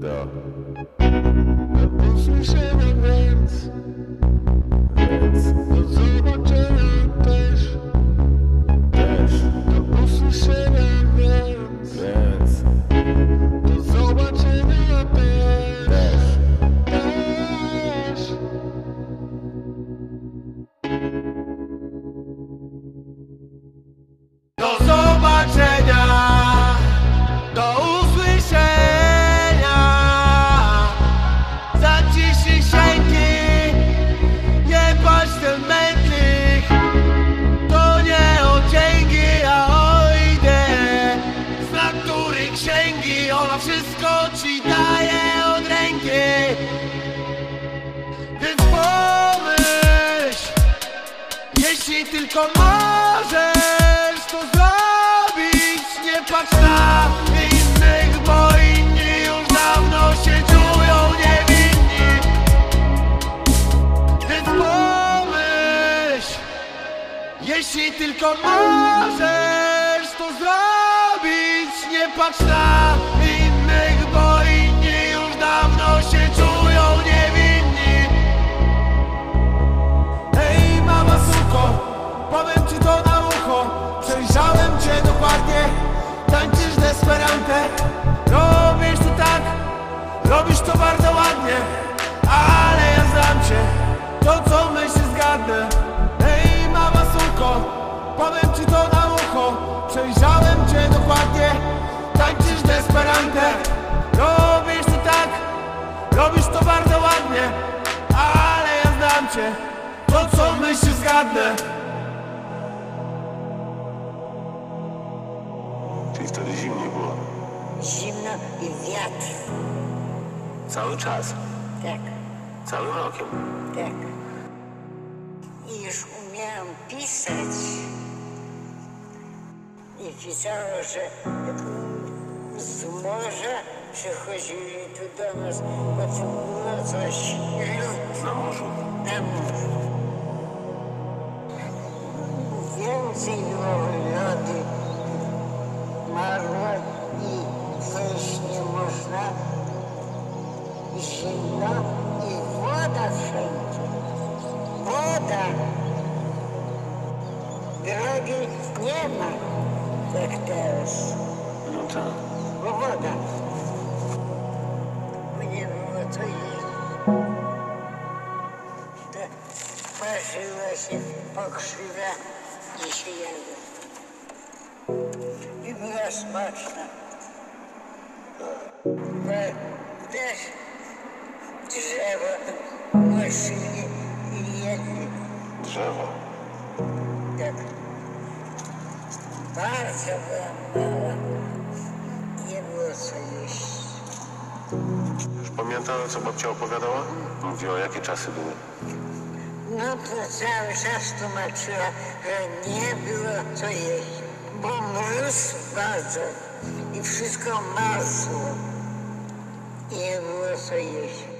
Да. Услышал. Tylko możesz to zrobić. Nie patrz na innych, bo inni już dawno się czują niewinni. Więc pomyśl, jeśli tylko możesz to zrobić. Nie patrz na ci to na ucho. Przejrzałem cię dokładnie, tańczysz desperantę Robisz to tak, robisz to bardzo ładnie. Ale ja znam cię, to co myślisz zgadnę. Ej, mama suko, powiem ci to na ucho. Przejrzałem cię dokładnie, tańczysz desperantę Robisz to tak, robisz to bardzo ładnie. Ale ja znam cię, to co myślisz zgadnę Zimno i wiatr. Cały czas. Tak, Całym rokiem. tak. I już umiałam pisać. I pisało, że z morza przychodzili tu do nas, bo tu było coś lód Na morzu. na morzu. Więcej było I zimno i woda wszędzie. Woda. Drogi nie ma, jak teraz. No tak. Bo woda. Bo nie było co jeść. To parzyło się pokrzywa i się jadło. I była smaczna. Bo też drzewo nosili i jedli. Drzewo. Tak. Bardzo była mała. Nie było co jeść. Już pamiętałem, co babcia opowiadała? Mówiła, jakie czasy były. No to cały czas tłumaczyła, że nie było co jeść, bo mróz bardzo i wszystko marzło. Nie było co jeść.